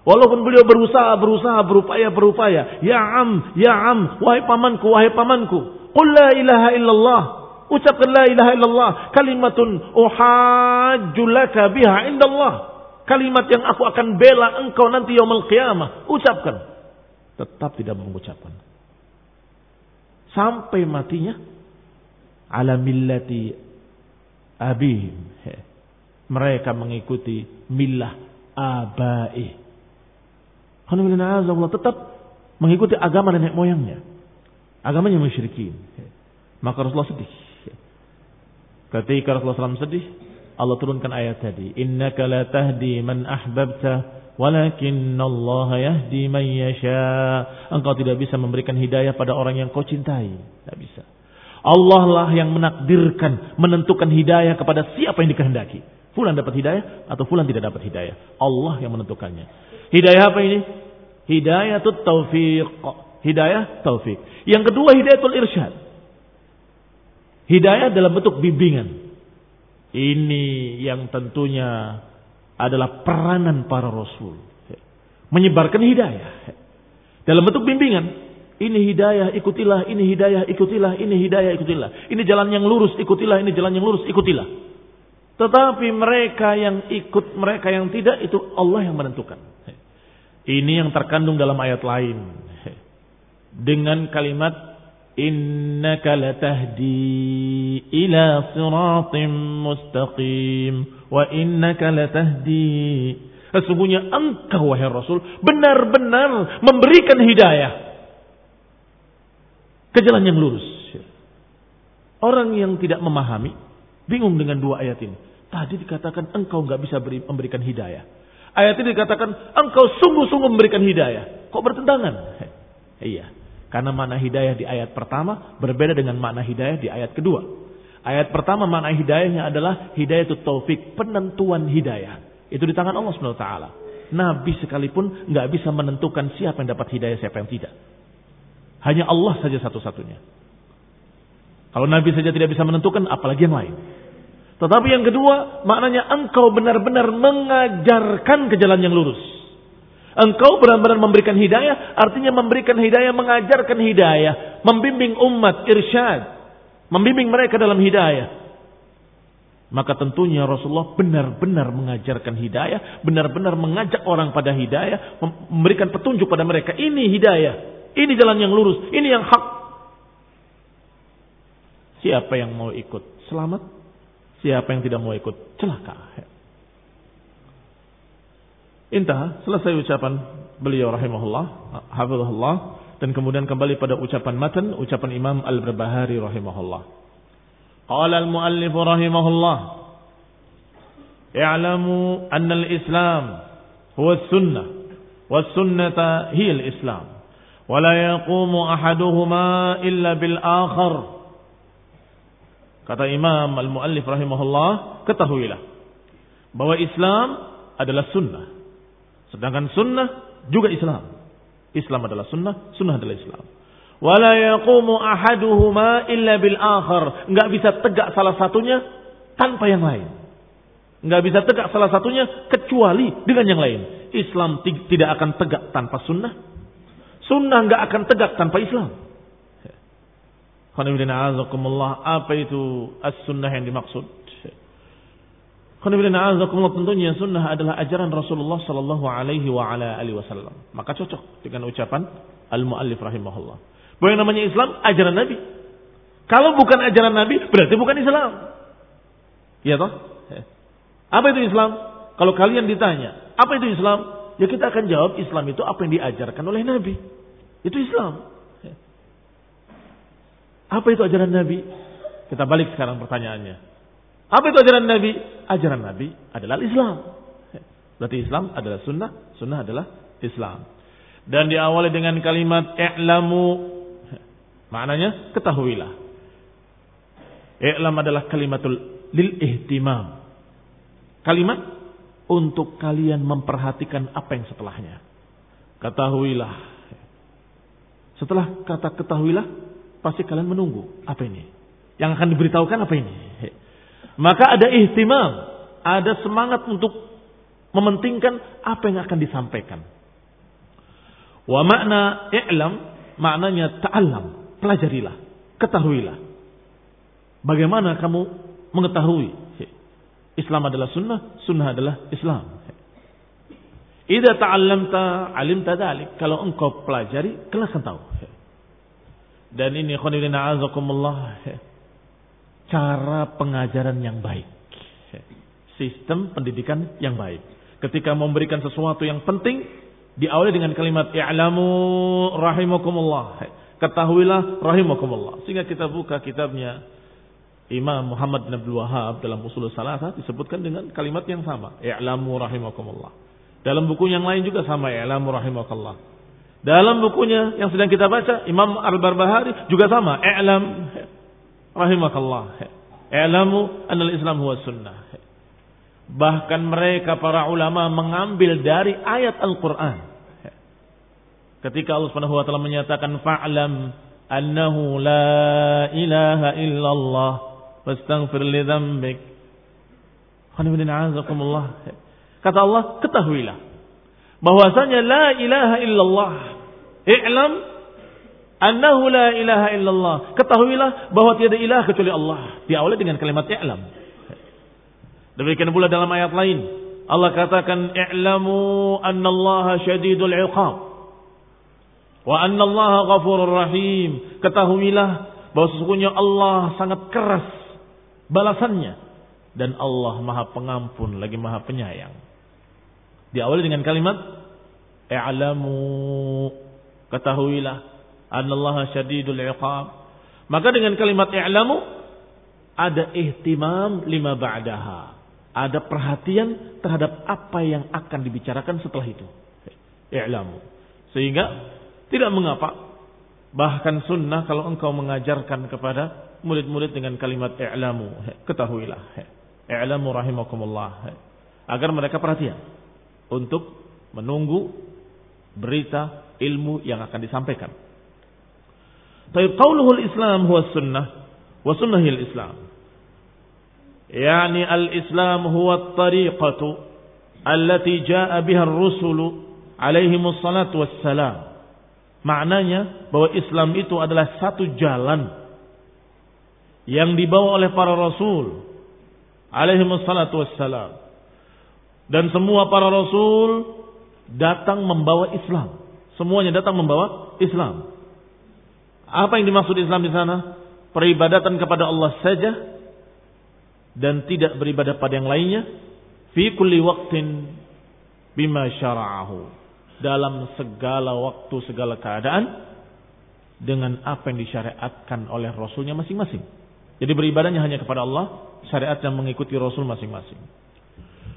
Walaupun beliau berusaha, berusaha, berupaya, berupaya. Ya am, ya am, wahai pamanku, wahai pamanku. Qul la ilaha illallah. Ucapkan la ilaha illallah. Kalimatun uhajju laka biha indallah. Kalimat yang aku akan bela engkau nanti yaumul qiyamah. Ucapkan. Tetap tidak mengucapkan sampai matinya ala millati abihim. Mereka mengikuti millah abai. Allah tetap mengikuti agama nenek moyangnya. Agamanya musyrikin. Maka Rasulullah sedih. Ketika Rasulullah SAW sedih, Allah turunkan ayat tadi. Innaka la tahdi man ahbabta Walakin Allah yahdi man yasha. Engkau tidak bisa memberikan hidayah pada orang yang kau cintai. Tidak bisa. Allah lah yang menakdirkan, menentukan hidayah kepada siapa yang dikehendaki. Fulan dapat hidayah atau fulan tidak dapat hidayah. Allah yang menentukannya. Hidayah apa ini? Hidayah taufiq. Hidayah taufik. Yang kedua hidayatul irsyad. Hidayah dalam bentuk bimbingan. Ini yang tentunya adalah peranan para rasul. Menyebarkan hidayah. Dalam bentuk bimbingan. Ini hidayah, ikutilah. Ini hidayah, ikutilah. Ini hidayah, ikutilah. Ini jalan yang lurus, ikutilah. Ini jalan yang lurus, ikutilah. Tetapi mereka yang ikut, mereka yang tidak, itu Allah yang menentukan. Ini yang terkandung dalam ayat lain. Dengan kalimat, Innaka latahdi ila siratim mustaqim. Wa innaka latahdi. Sesungguhnya engkau, wahai Rasul, benar-benar memberikan hidayah ke jalan yang lurus. Orang yang tidak memahami, bingung dengan dua ayat ini. Tadi dikatakan engkau nggak bisa beri, memberikan hidayah. Ayat ini dikatakan engkau sungguh-sungguh memberikan hidayah. Kok bertentangan? iya. Karena makna hidayah di ayat pertama berbeda dengan makna hidayah di ayat kedua. Ayat pertama makna hidayahnya adalah hidayah itu taufik, penentuan hidayah. Itu di tangan Allah SWT. Nabi sekalipun nggak bisa menentukan siapa yang dapat hidayah, siapa yang tidak. Hanya Allah saja satu-satunya. Kalau Nabi saja tidak bisa menentukan, apalagi yang lain. Tetapi yang kedua, maknanya engkau benar-benar mengajarkan ke jalan yang lurus. Engkau benar-benar memberikan hidayah, artinya memberikan hidayah, mengajarkan hidayah, membimbing umat, irsyad, membimbing mereka dalam hidayah. Maka tentunya Rasulullah benar-benar mengajarkan hidayah, benar-benar mengajak orang pada hidayah, memberikan petunjuk pada mereka. Ini hidayah. Ini jalan yang lurus, ini yang hak. Siapa yang mau ikut selamat, Siapa yang tidak mau ikut celaka. Intah, selesai ucapan beliau rahimahullah, hafizahullah dan kemudian kembali pada ucapan matan, ucapan Imam Al-Berbahari rahimahullah. Qala al-muallif rahimahullah, "I'lamu anna al-Islam huwa sunnah, was-sunnah hiya al-Islam, wa la yaqumu ahaduhuma illa bil-akhar." Kata Imam Al-Muallif rahimahullah, ketahuilah bahwa Islam adalah sunnah. Sedangkan sunnah juga Islam. Islam adalah sunnah, sunnah adalah Islam. Wala yaqumu ahaduhuma illa bil akhar. Enggak bisa tegak salah satunya tanpa yang lain. Enggak bisa tegak salah satunya kecuali dengan yang lain. Islam tidak akan tegak tanpa sunnah, Sunnah nggak akan tegak tanpa Islam. Apa itu as-sunnah yang dimaksud? tentunya sunnah adalah ajaran Rasulullah sallallahu alaihi wa ala alihi wasallam. Maka cocok dengan ucapan al-muallif rahimahullah. Bahwa yang namanya Islam ajaran Nabi. Kalau bukan ajaran Nabi berarti bukan Islam. Ya toh? Apa itu Islam? Kalau kalian ditanya, apa itu Islam? Ya kita akan jawab Islam itu apa yang diajarkan oleh Nabi. Itu Islam. Apa itu ajaran Nabi? Kita balik sekarang pertanyaannya. Apa itu ajaran Nabi? Ajaran Nabi adalah Islam. Berarti Islam adalah sunnah, sunnah adalah Islam. Dan diawali dengan kalimat i'lamu. Maknanya ketahuilah. I'lam adalah kalimatul lil ihtimam. Kalimat untuk kalian memperhatikan apa yang setelahnya. Ketahuilah. Setelah kata ketahuilah, pasti kalian menunggu. Apa ini? Yang akan diberitahukan apa ini? Maka ada ihtimam, ada semangat untuk mementingkan apa yang akan disampaikan. Wa makna i'lam, maknanya ta'allam, pelajarilah, ketahuilah. Bagaimana kamu mengetahui Islam adalah sunnah, sunnah adalah Islam. Ida ta'allamta alimta dalik. Kalau engkau pelajari, kalian akan tahu. Dan ini khonibina azakumullah. Cara pengajaran yang baik. Sistem pendidikan yang baik. Ketika memberikan sesuatu yang penting, diawali dengan kalimat i'lamu rahimakumullah. Ketahuilah rahimakumullah. Sehingga kita buka kitabnya Imam Muhammad bin Abdul Wahab dalam usul salasa disebutkan dengan kalimat yang sama. I'lamu rahimakumullah. Dalam buku yang lain juga sama. I'lamu rahimakumullah. Dalam bukunya yang sedang kita baca, Imam Al-Barbahari juga sama. I'lam rahimakallah. I'lamu anal Islam huwa sunnah. Bahkan mereka para ulama mengambil dari ayat Al-Quran. Ketika Allah Subhanahu wa taala menyatakan fa'lam annahu la ilaha illallah wastaghfir li dzambik. Kata Allah, ketahuilah bahwasanya la ilaha illallah. I'lam Annahu la ilaha illallah. Ketahuilah bahwa tiada ilah kecuali Allah. Diawali dengan kalimat i'lam. Demikian pula dalam ayat lain. Allah katakan i'lamu annallaha syadidul iqab. Wa annallaha ghafurur rahim. Ketahuilah bahwa sesungguhnya Allah sangat keras balasannya dan Allah Maha Pengampun lagi Maha Penyayang. Diawali dengan kalimat i'lamu ketahuilah anallaha syadidul iqab. Maka dengan kalimat i'lamu ada ihtimam lima ba'daha. Ada perhatian terhadap apa yang akan dibicarakan setelah itu. I'lamu. Sehingga tidak mengapa bahkan sunnah kalau engkau mengajarkan kepada murid-murid dengan kalimat i'lamu, ketahuilah. I'lamu rahimakumullah. Agar mereka perhatian untuk menunggu berita ilmu yang akan disampaikan. Tapi qauluhu al-Islam huwa sunnah wa sunnah al-Islam. Yani al-Islam huwa at-tariqatu allati jaa biha ar-rusul alaihi wassalatu wassalam. Maknanya bahwa Islam itu adalah satu jalan yang dibawa oleh para rasul alaihi wassalatu wassalam. Dan semua para rasul datang membawa Islam. Semuanya datang membawa Islam. Apa yang dimaksud Islam di sana? Peribadatan kepada Allah saja dan tidak beribadah pada yang lainnya fi kulli waqtin bima syara'ahu dalam segala waktu segala keadaan dengan apa yang disyariatkan oleh rasulnya masing-masing. Jadi beribadahnya hanya kepada Allah, syariat yang mengikuti rasul masing-masing.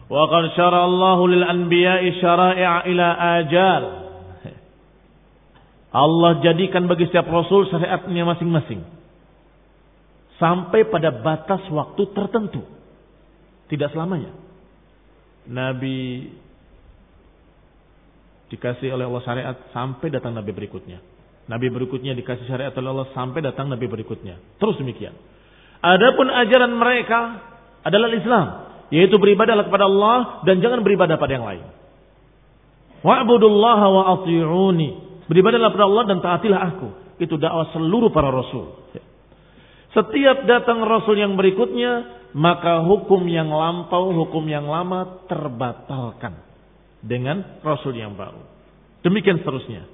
Wa qad syara Allahu lil anbiya'i syara'i'a ila ajal Allah jadikan bagi setiap rasul syariatnya masing-masing. Sampai pada batas waktu tertentu. Tidak selamanya. Nabi dikasih oleh Allah syariat sampai datang Nabi berikutnya. Nabi berikutnya dikasih syariat oleh Allah sampai datang Nabi berikutnya. Terus demikian. Adapun ajaran mereka adalah Islam. Yaitu beribadahlah kepada Allah dan jangan beribadah pada yang lain. Wa'budullaha wa ati'uni. Beribadahlah kepada Allah dan taatilah aku. Itu dakwah seluruh para rasul. Setiap datang rasul yang berikutnya, maka hukum yang lampau, hukum yang lama terbatalkan dengan rasul yang baru. Demikian seterusnya.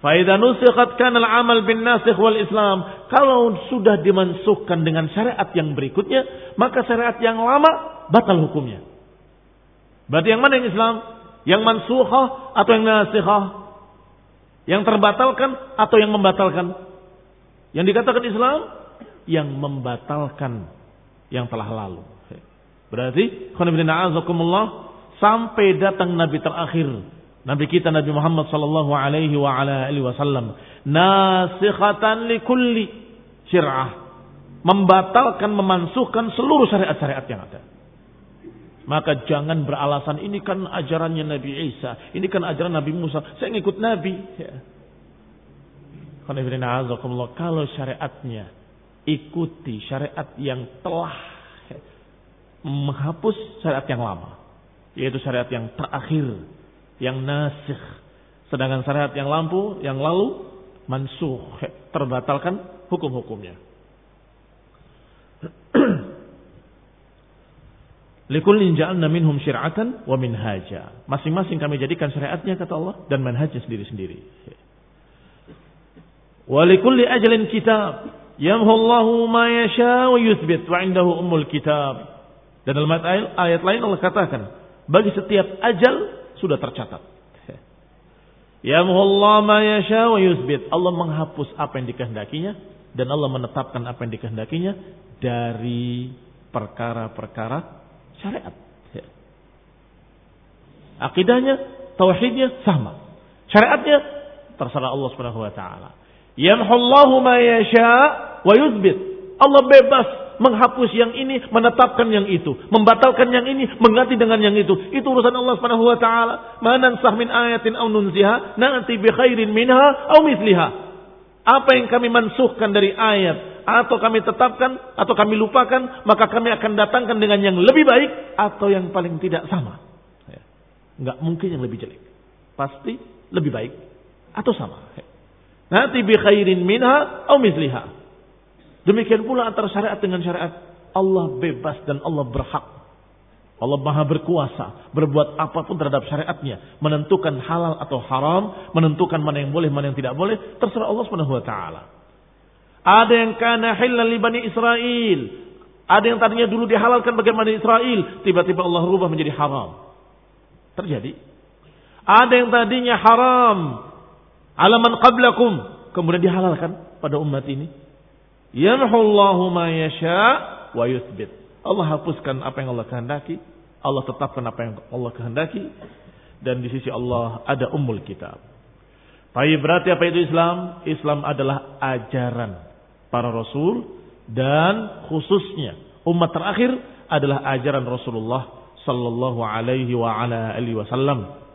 Faidah nusikhat kanal amal bin nasikh wal Islam. Kalau sudah dimansuhkan dengan syariat yang berikutnya, maka syariat yang lama batal hukumnya. Berarti yang mana yang Islam? Yang mansuhah atau yang nasikhah? Yang terbatalkan atau yang membatalkan? Yang dikatakan Islam yang membatalkan yang telah lalu. Berarti sampai datang nabi terakhir Nabi kita Nabi Muhammad sallallahu alaihi wa ala alihi wasallam nasikhatan li kulli syir'ah membatalkan memansuhkan seluruh syariat-syariat yang ada. Maka jangan beralasan ini kan ajarannya Nabi Isa, ini kan ajaran Nabi Musa, saya ngikut Nabi. Ya. Kalau syariatnya ikuti syariat yang telah menghapus syariat yang lama, yaitu syariat yang terakhir, yang nasih. Sedangkan syariat yang lampu, yang lalu mansuh, terbatalkan hukum-hukumnya. Likullin ja'alna minhum syir'atan wa minhaja. Masing-masing kami jadikan syariatnya kata Allah dan manhajnya sendiri-sendiri. Wa likulli ajalin kitab yamhullahu ma yasha wa yuthbit wa indahu ummul kitab. Dan dalam ayat lain Allah katakan, bagi setiap ajal sudah tercatat. Yamhullahu ma yasha wa yuthbit. Allah menghapus apa yang dikehendakinya dan Allah menetapkan apa yang dikehendakinya dari perkara-perkara syariat. Ya. Akidahnya, tauhidnya sama. Syariatnya terserah Allah Subhanahu wa taala. Yamhullahu ma yasha wa yuthbit. Allah bebas menghapus yang ini, menetapkan yang itu, membatalkan yang ini, mengganti dengan yang itu. Itu urusan Allah Subhanahu wa taala. Manan sah min ayatin aw nunziha nanti bi khairin minha aw mithliha. Apa yang kami mansuhkan dari ayat atau kami tetapkan atau kami lupakan, maka kami akan datangkan dengan yang lebih baik atau yang paling tidak sama. Ya. Nggak mungkin yang lebih jelek. Pasti lebih baik atau sama. Ya. Nanti bi khairin minha atau misliha. Demikian pula antara syariat dengan syariat. Allah bebas dan Allah berhak. Allah maha berkuasa. Berbuat apa pun terhadap syariatnya. Menentukan halal atau haram. Menentukan mana yang boleh, mana yang tidak boleh. Terserah Allah ta'ala. Ada yang kana hilal li Bani Israel. Ada yang tadinya dulu dihalalkan bagi Bani Israel. Tiba-tiba Allah rubah menjadi haram. Terjadi. Ada yang tadinya haram. Alaman qablakum. Kemudian dihalalkan pada umat ini. Yamhullahu ma yasha wa yuthbit. Allah hapuskan apa yang Allah kehendaki. Allah tetapkan apa yang Allah kehendaki. Dan di sisi Allah ada umul kitab. Tapi berarti apa itu Islam? Islam adalah ajaran para rasul dan khususnya umat terakhir adalah ajaran Rasulullah sallallahu alaihi wa ala alihi wasallam.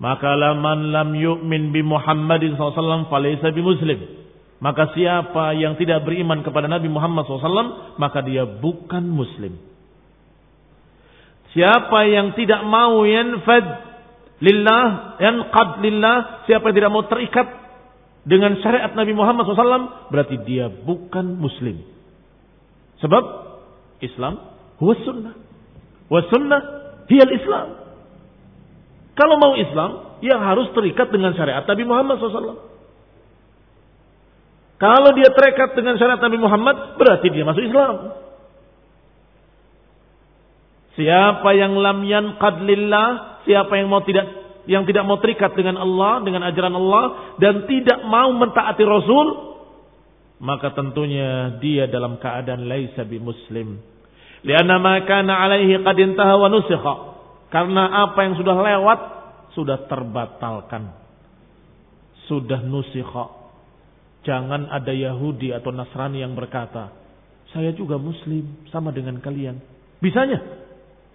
Maka laman lam yu'min bi Muhammadin wasallam falaysa bi muslim. Maka siapa yang tidak beriman kepada Nabi Muhammad SAW, maka dia bukan Muslim. Siapa yang tidak mau yanfad lillah, yanqad lillah, siapa yang tidak mau terikat dengan syariat Nabi Muhammad SAW, berarti dia bukan Muslim. Sebab Islam huwa sunnah. Wa sunnah hiyal Islam. Kalau mau Islam, yang harus terikat dengan syariat Nabi Muhammad SAW. Kalau dia terikat dengan syariat Nabi Muhammad, berarti dia masuk Islam. Siapa yang lam yanqad lillah, siapa yang mau tidak yang tidak mau terikat dengan Allah, dengan ajaran Allah dan tidak mau mentaati Rasul, maka tentunya dia dalam keadaan laisa bi muslim. Lianna ma kana alaihi qad intaha wa nusikha. Karena apa yang sudah lewat sudah terbatalkan. Sudah nusikha Jangan ada Yahudi atau Nasrani yang berkata, saya juga Muslim sama dengan kalian. Bisanya,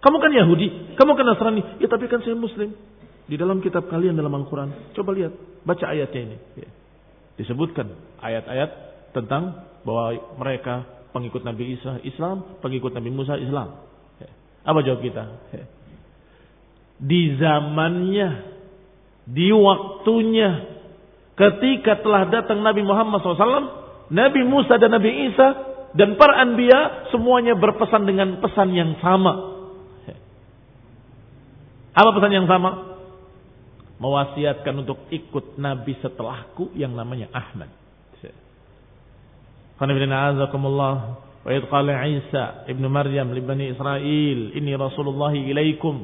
kamu kan Yahudi, kamu kan Nasrani, ya tapi kan saya Muslim. Di dalam kitab kalian dalam Al-Quran, coba lihat, baca ayatnya ini. Ya. Disebutkan ayat-ayat tentang bahwa mereka pengikut Nabi Isa Islam, pengikut Nabi Musa Islam. Ya. Apa jawab kita? Ya. Di zamannya, di waktunya, ketika telah datang Nabi Muhammad SAW, Nabi Musa dan Nabi Isa dan para anbiya semuanya berpesan dengan pesan yang sama. Apa pesan yang sama? Mewasiatkan untuk ikut Nabi setelahku yang namanya Ahmad. Wa idh Isa ibn Maryam li bani Israel inni Rasulullah ilaikum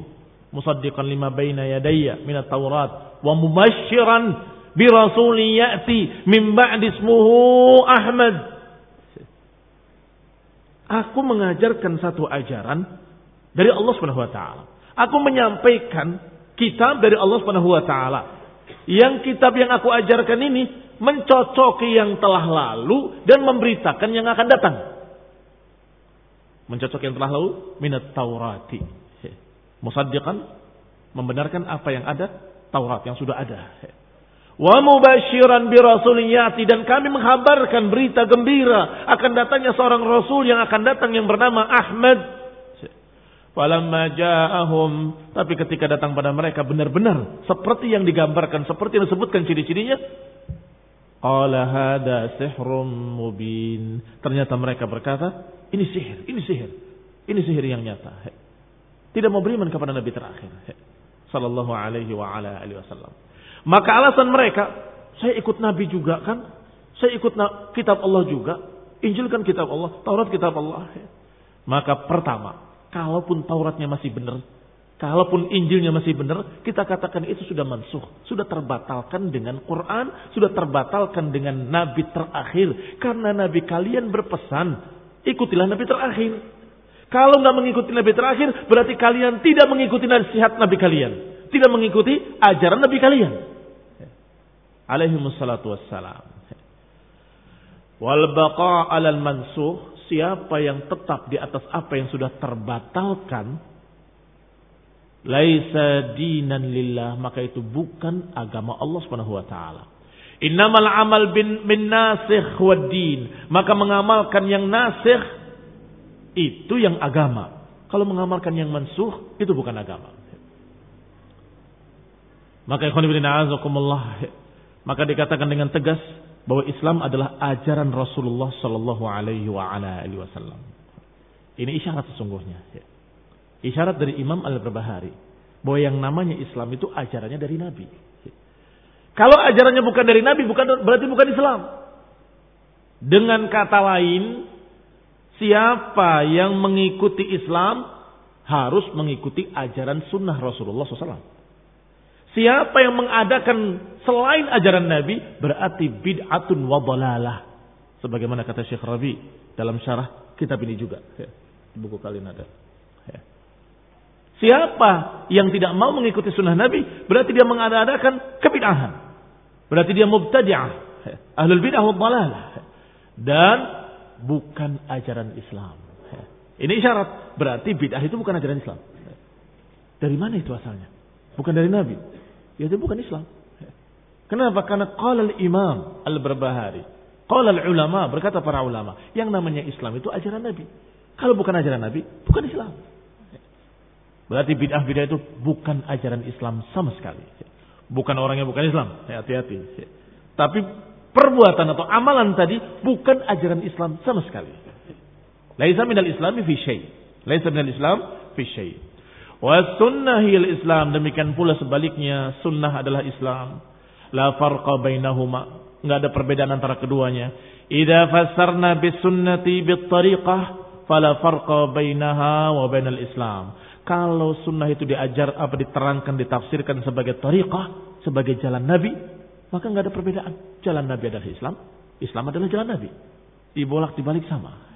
musaddiqan lima baina yadayya min at-Taurat wa mubasysyiran bi rasulin ya'ti min ba'di ismuhu Ahmad. Aku mengajarkan satu ajaran dari Allah Subhanahu wa taala. Aku menyampaikan kitab dari Allah Subhanahu wa taala. Yang kitab yang aku ajarkan ini mencocoki yang telah lalu dan memberitakan yang akan datang. Mencocoki yang telah lalu minat Taurati. Musaddiqan membenarkan apa yang ada Taurat yang sudah ada. Wa mubasyiran bi dan kami menghabarkan berita gembira akan datangnya seorang rasul yang akan datang yang bernama Ahmad. Falamma ja'ahum tapi ketika datang pada mereka benar-benar seperti yang digambarkan, seperti yang disebutkan ciri-cirinya, qala hada sihrum mubin. Ternyata mereka berkata, ini sihir, ini sihir. Ini sihir yang nyata. Tidak mau beriman kepada nabi terakhir. Sallallahu alaihi wa ala alihi wasallam. Maka alasan mereka, saya ikut Nabi juga kan? Saya ikut kitab Allah juga. Injil kan kitab Allah, Taurat kitab Allah. Maka pertama, kalaupun Tauratnya masih benar, kalaupun Injilnya masih benar, kita katakan itu sudah mansuh, sudah terbatalkan dengan Quran, sudah terbatalkan dengan Nabi terakhir. Karena Nabi kalian berpesan, ikutilah Nabi terakhir. Kalau nggak mengikuti Nabi terakhir, berarti kalian tidak mengikuti nasihat Nabi kalian. Tidak mengikuti ajaran Nabi kalian alaihi wassalam. Wal baqa 'alal mansuh, siapa yang tetap di atas apa yang sudah terbatalkan, laisa dinan lillah, maka itu bukan agama Allah Subhanahu wa taala. Innamal amal bin min nasikh wa din. Maka mengamalkan yang nasikh itu yang agama. Kalau mengamalkan yang mansuh itu bukan agama. Maka ikhwan maka dikatakan dengan tegas bahwa Islam adalah ajaran Rasulullah Sallallahu Alaihi Wasallam. Ini isyarat sesungguhnya. Ya. Isyarat dari Imam Al-Barbahari bahwa yang namanya Islam itu ajarannya dari Nabi. Kalau ajarannya bukan dari Nabi, bukan berarti bukan Islam. Dengan kata lain, siapa yang mengikuti Islam harus mengikuti ajaran sunnah Rasulullah SAW. Siapa yang mengadakan selain ajaran Nabi berarti bid'atun wa dalalah. Sebagaimana kata Syekh Rabi dalam syarah kitab ini juga. Ya, buku kalian ada. Ya. Siapa yang tidak mau mengikuti sunnah Nabi berarti dia mengadakan kebid'ahan. Berarti dia mubtadi'ah. Ya. Ahlul bid'ah wa dalalah. Dan bukan ajaran Islam. Ini syarat. Berarti bid'ah itu bukan ajaran Islam. Dari mana itu asalnya? Bukan dari Nabi. Ya itu bukan Islam. Kenapa? Karena qala al-imam al-berbahari. Qala al-ulama, berkata para ulama. Yang namanya Islam itu ajaran Nabi. Kalau bukan ajaran Nabi, bukan Islam. Berarti bid'ah-bid'ah itu bukan ajaran Islam sama sekali. Bukan orang yang bukan Islam. Hati-hati. Tapi perbuatan atau amalan tadi bukan ajaran Islam sama sekali. Laisa minal islami fi syai. Laisa minal islam fi syai. Wa sunnah Islam. Demikian pula sebaliknya. Sunnah adalah Islam. La farqa bainahuma. Enggak ada perbedaan antara keduanya. Idza fassarna bis sunnati bit tariqah fala farqa bainaha wa bainal Islam. Kalau sunnah itu diajar apa diterangkan ditafsirkan sebagai tariqah, sebagai jalan Nabi, maka enggak ada perbedaan. Jalan Nabi adalah Islam, Islam adalah jalan Nabi. Dibolak dibalik sama.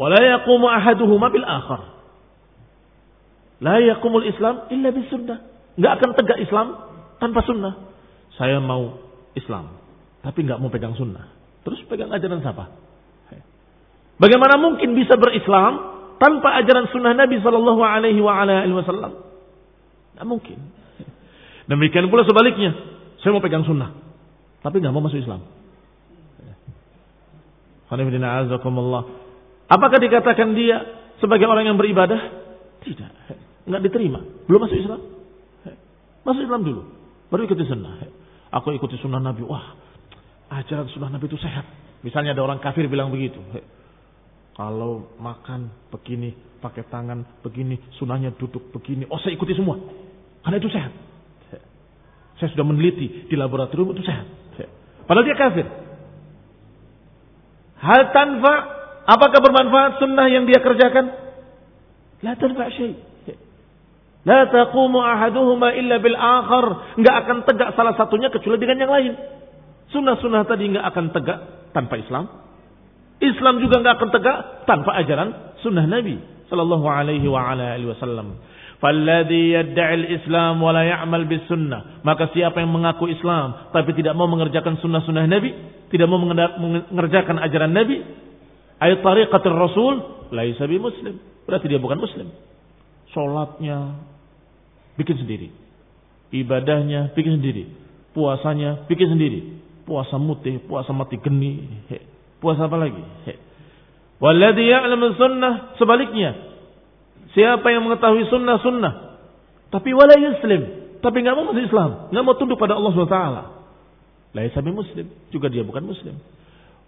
Wala yaqumu ahaduhuma bil akhar. La yakumul Islam illa bis sunnah. Nggak akan tegak Islam tanpa sunnah. Saya mau Islam, tapi nggak mau pegang sunnah. Terus pegang ajaran siapa? Bagaimana mungkin bisa berislam tanpa ajaran sunnah Nabi Shallallahu Alaihi Wasallam? Tidak mungkin. Demikian pula sebaliknya, saya mau pegang sunnah, tapi nggak mau masuk Islam. Apakah dikatakan dia sebagai orang yang beribadah? Tidak nggak diterima. Belum masuk Islam. Masuk Islam dulu. Baru ikuti sunnah. Aku ikuti sunnah Nabi. Wah, ajaran sunnah Nabi itu sehat. Misalnya ada orang kafir bilang begitu. Kalau makan begini, pakai tangan begini, sunnahnya duduk begini. Oh saya ikuti semua. Karena itu sehat. Saya sudah meneliti di laboratorium itu sehat. Padahal dia kafir. Hal tanfa, apakah bermanfaat sunnah yang dia kerjakan? La tanfa syai. La taqumu ahaduhuma illa bil akhar. Enggak akan tegak salah satunya kecuali dengan yang lain. Sunnah-sunnah tadi enggak akan tegak tanpa Islam. Islam juga enggak akan tegak tanpa ajaran sunnah Nabi sallallahu alaihi wa ala alihi wasallam. Falladhi yadda'i al-Islam wa la ya'mal bis sunnah. Maka siapa yang mengaku Islam tapi tidak mau mengerjakan sunnah-sunnah Nabi, tidak mau mengerjakan ajaran Nabi, ayat tariqatul Rasul, laisa bi muslim. Berarti dia bukan muslim. Sholatnya bikin sendiri. Ibadahnya bikin sendiri. Puasanya bikin sendiri. Puasa mutih, puasa mati geni. Puasa apa lagi? Walladhi ya'lamu sunnah sebaliknya. Siapa yang mengetahui sunnah sunnah. Tapi wala yuslim. Tapi nggak mau masuk Islam. nggak mau tunduk pada Allah SWT. Laisa muslim. Juga dia bukan muslim.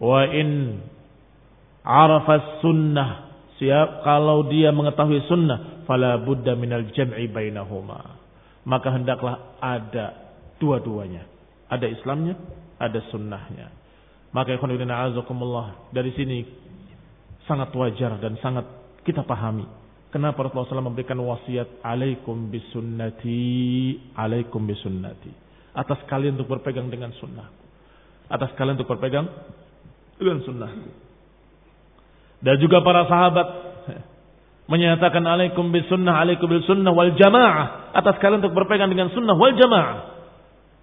Wa in arafas sunnah Siap kalau dia mengetahui sunnah, fala buddha minal jam'i bainahuma. Maka hendaklah ada dua-duanya. Ada Islamnya, ada sunnahnya. Maka ikhwan azakumullah dari sini sangat wajar dan sangat kita pahami. Kenapa Rasulullah SAW memberikan wasiat alaikum bisunnati, alaikum bisunnati. Atas kalian untuk berpegang dengan sunnah. Atas kalian untuk berpegang dengan sunnahku. Dan juga para sahabat menyatakan alaikum bis sunnah, alaikum bis sunnah wal jamaah. Atas kalian untuk berpegang dengan sunnah wal jamaah.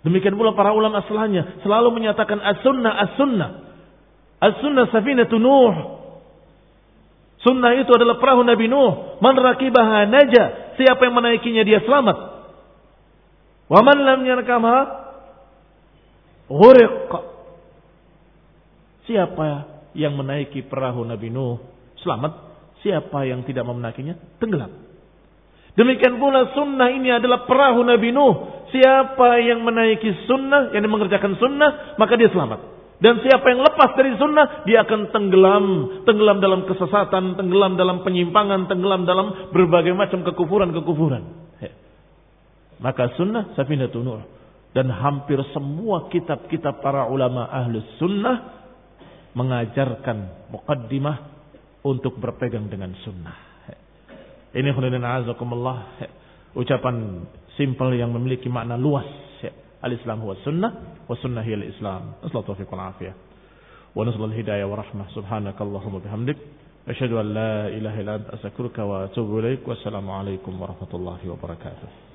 Demikian pula para ulama setelahnya selalu menyatakan as-sunnah as-sunnah. As-sunnah safinatu Nuh. Sunnah itu adalah perahu Nabi Nuh. Man rakibaha naja. Siapa yang menaikinya dia selamat. Wa man lam yarkamha ghuriq. Siapa yang menaiki perahu Nabi Nuh selamat. Siapa yang tidak mau menaikinya tenggelam. Demikian pula sunnah ini adalah perahu Nabi Nuh. Siapa yang menaiki sunnah, yang mengerjakan sunnah, maka dia selamat. Dan siapa yang lepas dari sunnah, dia akan tenggelam. Tenggelam dalam kesesatan, tenggelam dalam penyimpangan, tenggelam dalam berbagai macam kekufuran-kekufuran. Maka sunnah safinatun nur. Dan hampir semua kitab-kitab para ulama ahlus sunnah mengajarkan muqaddimah untuk berpegang dengan sunnah. Ini khulidin azakumullah. Ucapan simpel yang memiliki makna luas Al-Islam huwa sunnah wa sunnah hiya al-Islam. Taufiq wal afiyah. Wa al-hidayah wa rahmah. Subhanakallahumma bihamdik. An la ilaha wa atubu ilaik. Warahmatullahi wabarakatuh.